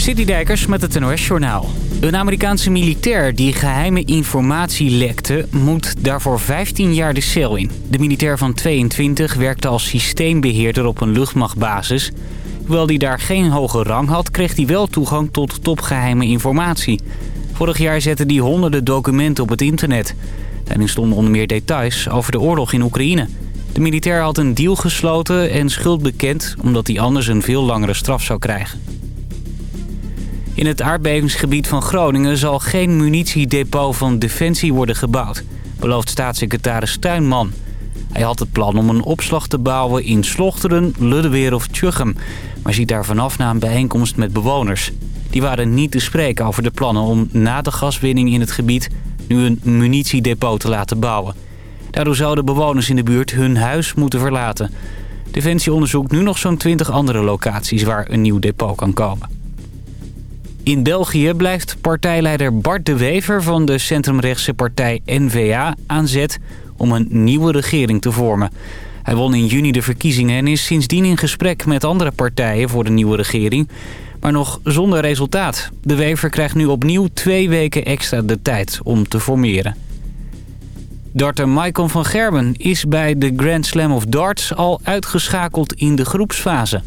Citydijkers met het NOS Journaal. Een Amerikaanse militair die geheime informatie lekte... moet daarvoor 15 jaar de cel in. De militair van 22 werkte als systeembeheerder op een luchtmachtbasis. Hoewel hij daar geen hoge rang had... kreeg hij wel toegang tot topgeheime informatie. Vorig jaar zette hij honderden documenten op het internet. Daarin stonden onder meer details over de oorlog in Oekraïne. De militair had een deal gesloten en schuld bekend... omdat hij anders een veel langere straf zou krijgen. In het aardbevingsgebied van Groningen zal geen munitiedepot van Defensie worden gebouwd, belooft staatssecretaris Tuinman. Hij had het plan om een opslag te bouwen in Slochteren, Luddeweer of Tjuchem, maar ziet daar vanaf na een bijeenkomst met bewoners. Die waren niet te spreken over de plannen om na de gaswinning in het gebied nu een munitiedepot te laten bouwen. Daardoor zouden bewoners in de buurt hun huis moeten verlaten. Defensie onderzoekt nu nog zo'n 20 andere locaties waar een nieuw depot kan komen. In België blijft partijleider Bart de Wever van de centrumrechtse partij N-VA aan zet om een nieuwe regering te vormen. Hij won in juni de verkiezingen en is sindsdien in gesprek met andere partijen voor de nieuwe regering, maar nog zonder resultaat. De Wever krijgt nu opnieuw twee weken extra de tijd om te formeren. Darter Michael van Gerben is bij de Grand Slam of Darts al uitgeschakeld in de groepsfase.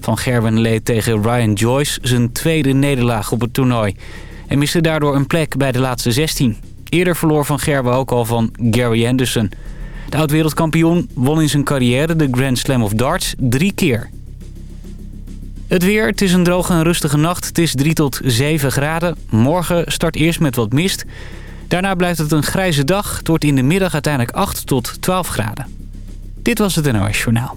Van Gerben leed tegen Ryan Joyce zijn tweede nederlaag op het toernooi. En miste daardoor een plek bij de laatste 16. Eerder verloor Van Gerben ook al van Gary Anderson. De oud-wereldkampioen won in zijn carrière de Grand Slam of Darts drie keer. Het weer, het is een droge en rustige nacht. Het is 3 tot 7 graden. Morgen start eerst met wat mist. Daarna blijft het een grijze dag. Het wordt in de middag uiteindelijk 8 tot 12 graden. Dit was het NOS Journaal.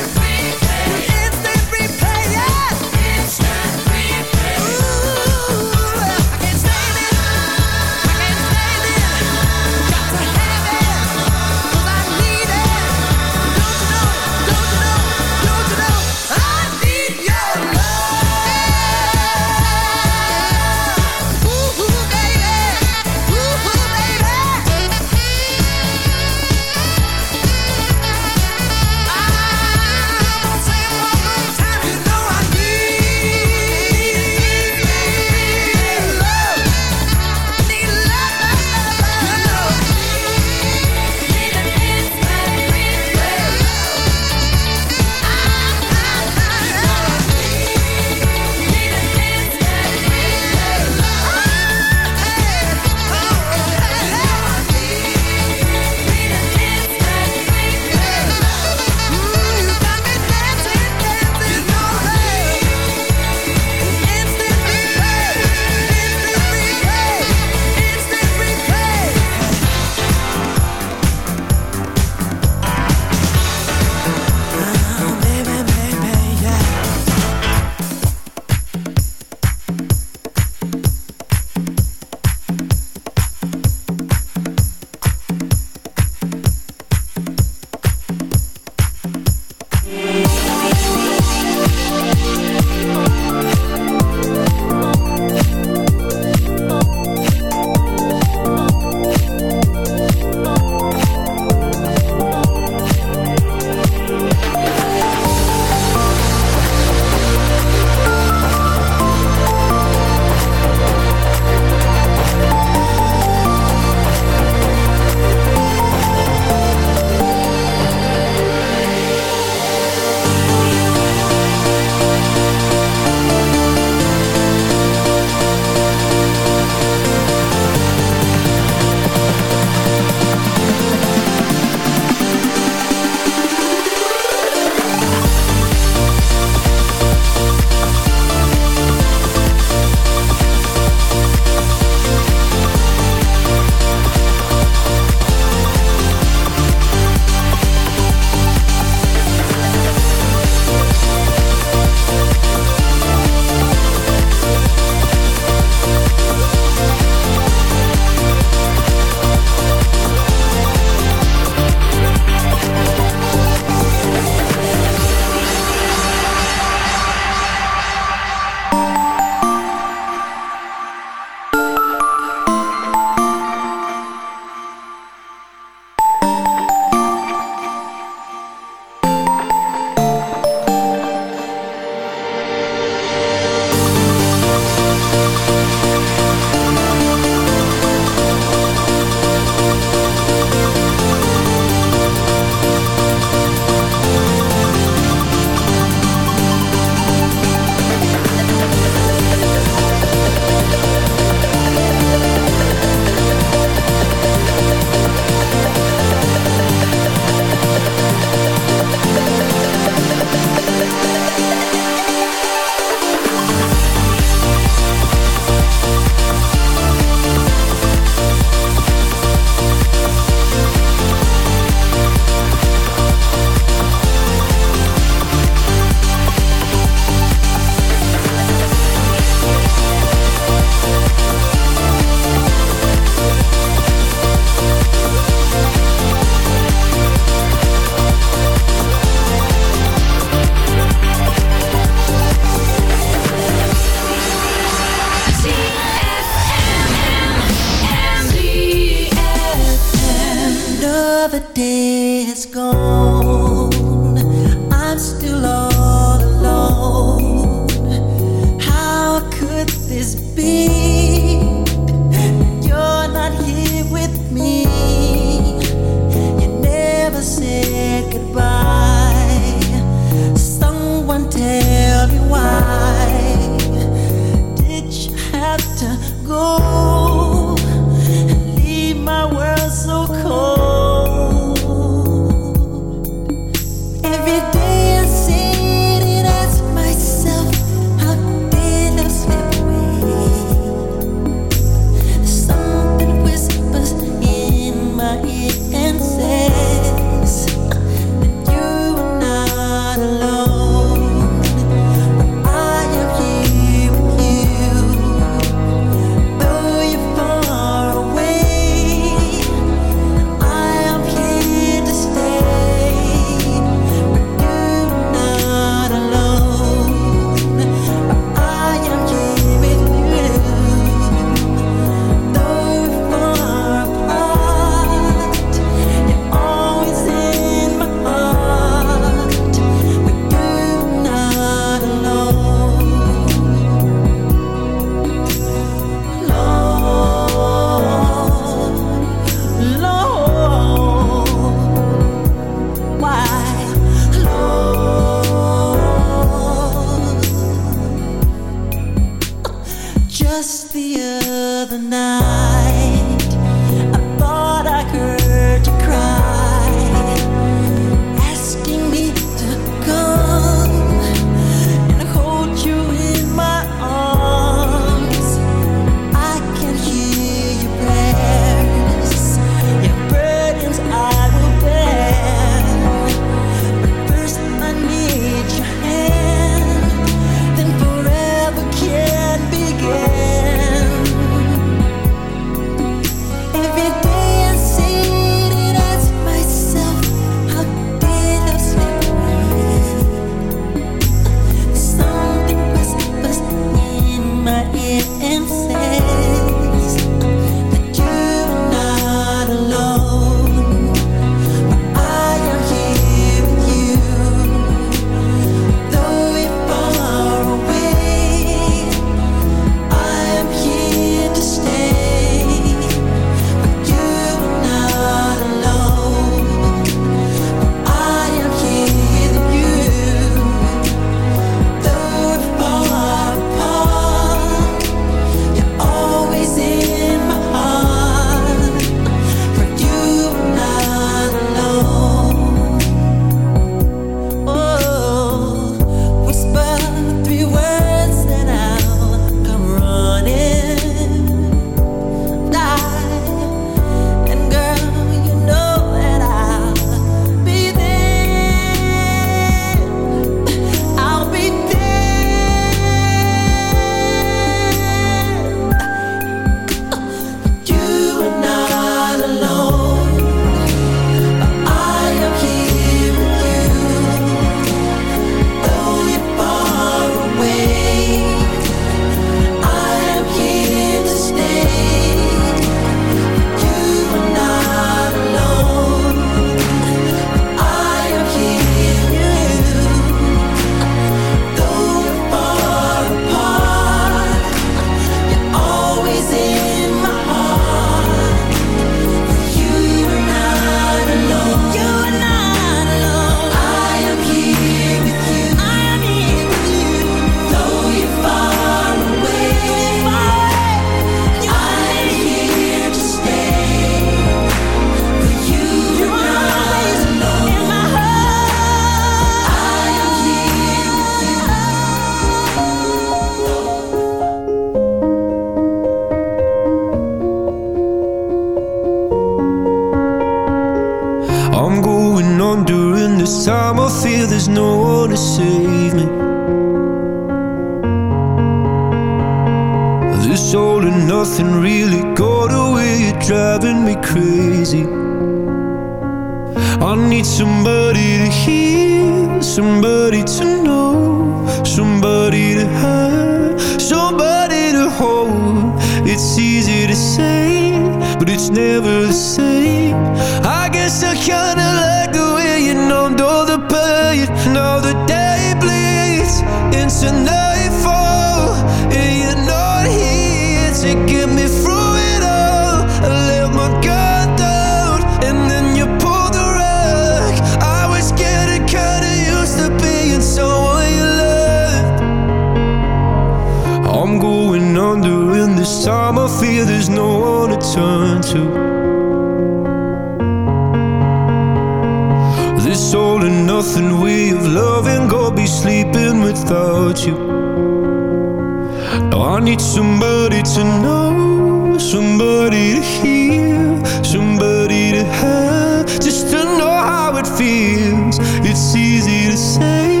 say,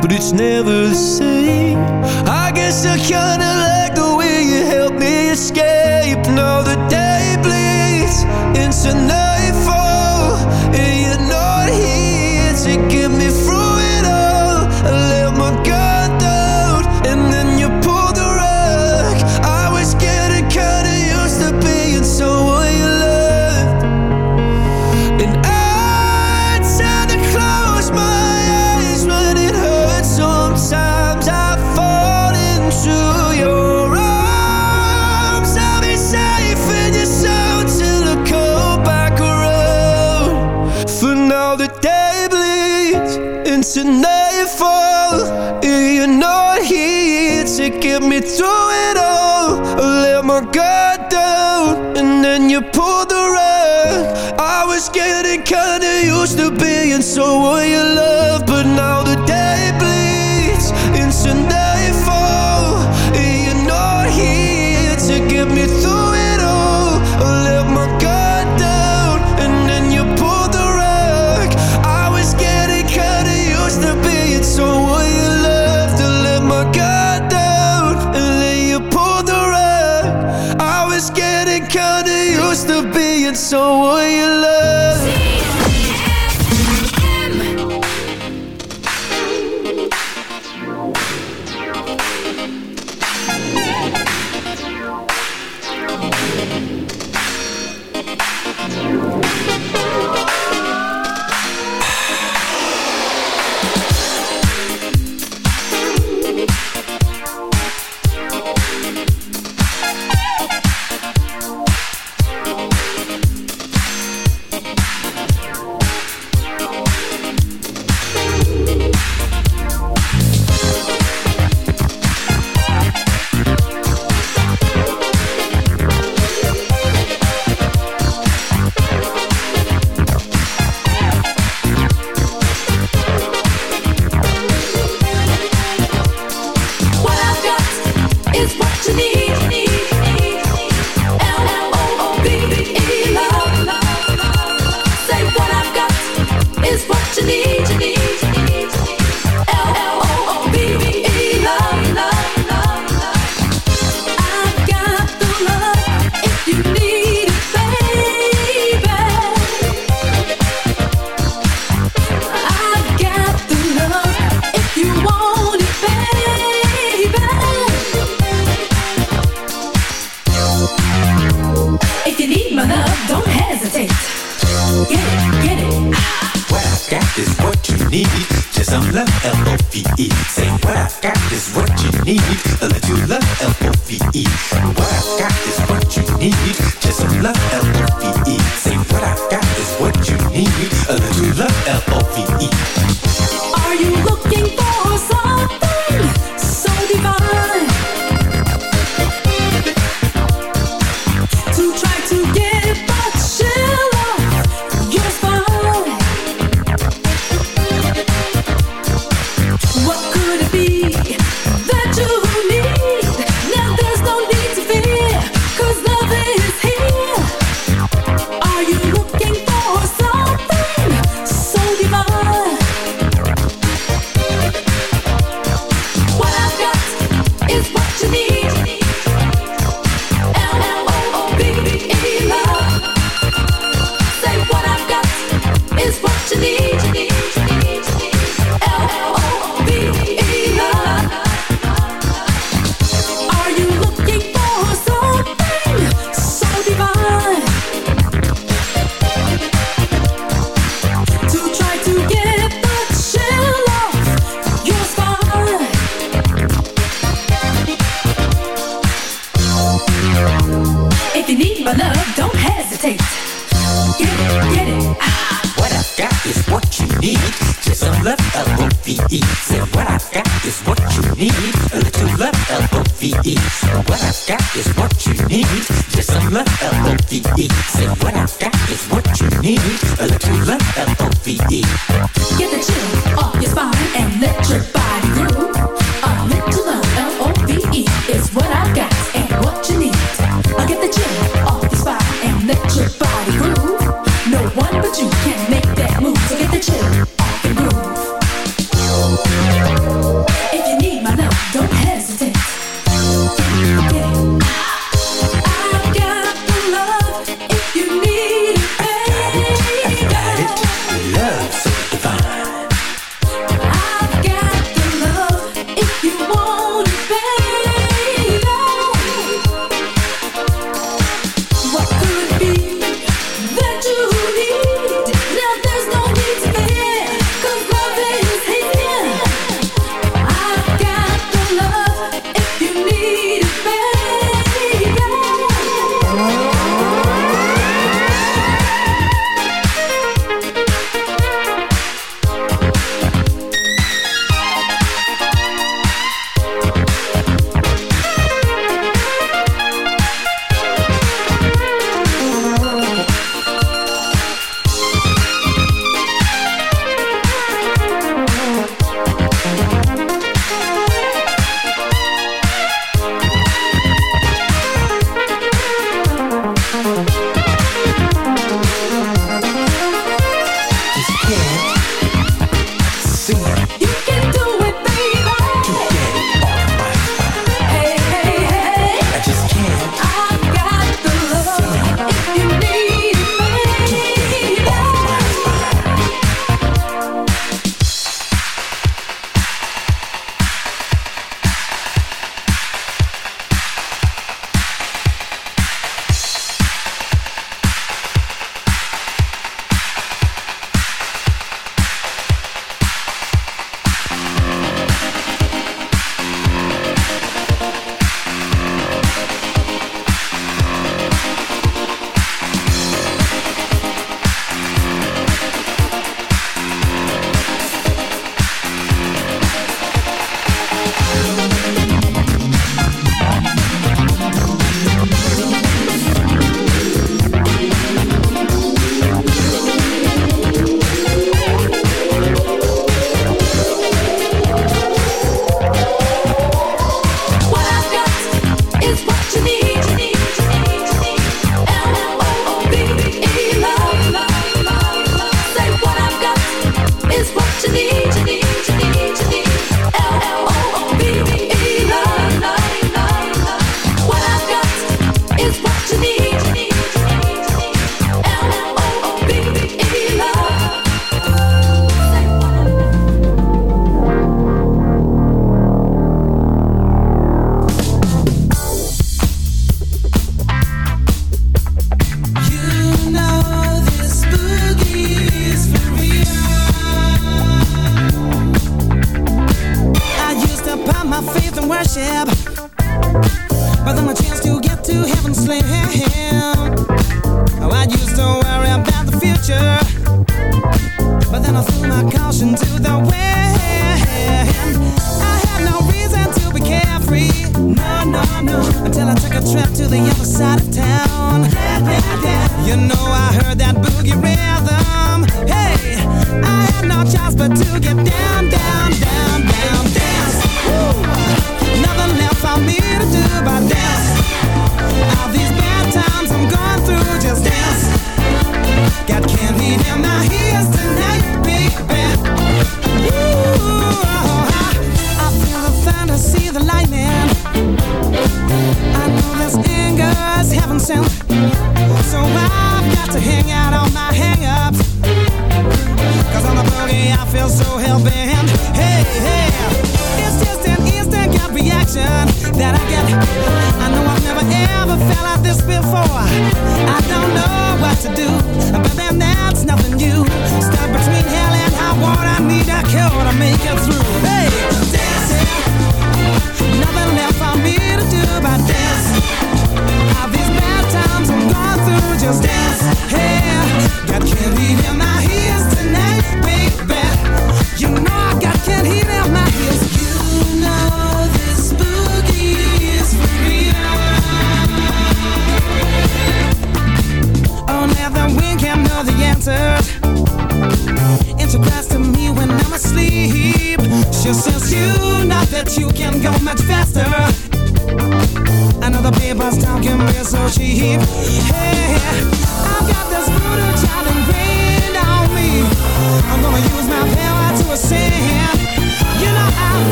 but it's never the same. I guess I kinda like the way you help me escape. get me through it all. I let my guard down And then you pulled the rug. I was getting kinda used to being so you love